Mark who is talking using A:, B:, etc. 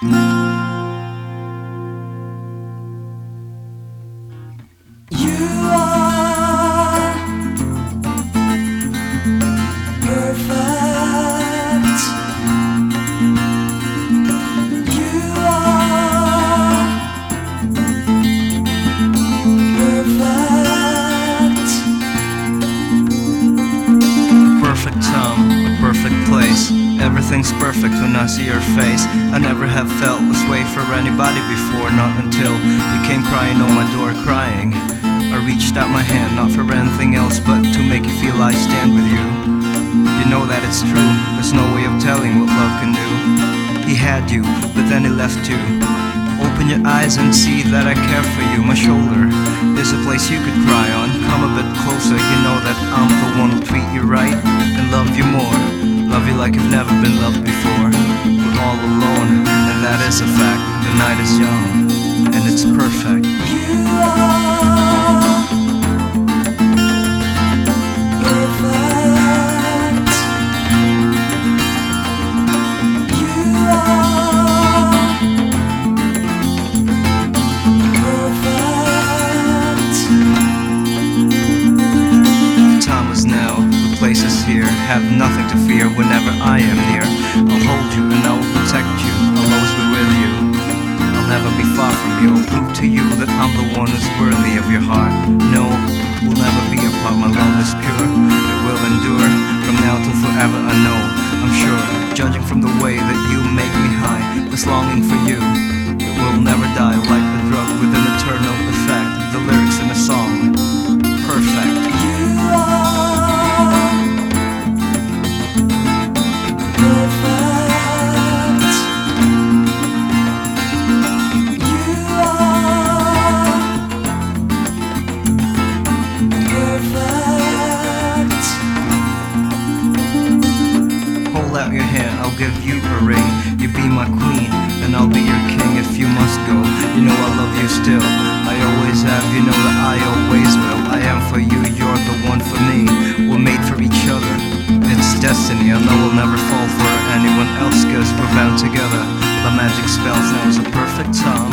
A: Mm-hmm. Everything's perfect when I see your face. I never have felt this way for anybody before, not until you came crying on my door crying. I reached out my hand, not for anything else, but to make you feel I stand with you. You know that it's true, there's no way of telling what love can do. He had you, but then he left you. Open your eyes and see that I care for you. My shoulder There's a place you could cry on. Come a bit closer, you know that I'm the like you've never been loved before. We're all alone, and that is a fact. The night is young, and it's perfect.
B: You are
A: Have nothing to fear whenever I am near. I'll hold you and I will protect you. I'll always be with you. I'll never be far from you. I'll prove to you that I'm the one who's worthy of your heart. No, we'll never be apart. My love is pure. It will endure from now till forever. I know, I'm sure. Judging from the way that you your hand, I'll give you a ring. You be my queen, and I'll be your king if you must go. You know I love you still. I always have, you know that I always will. I am for you, you're the one for me. We're made for each other. It's destiny, I know we'll never fall for anyone else, cause we're bound together. The magic spells now is a perfect time,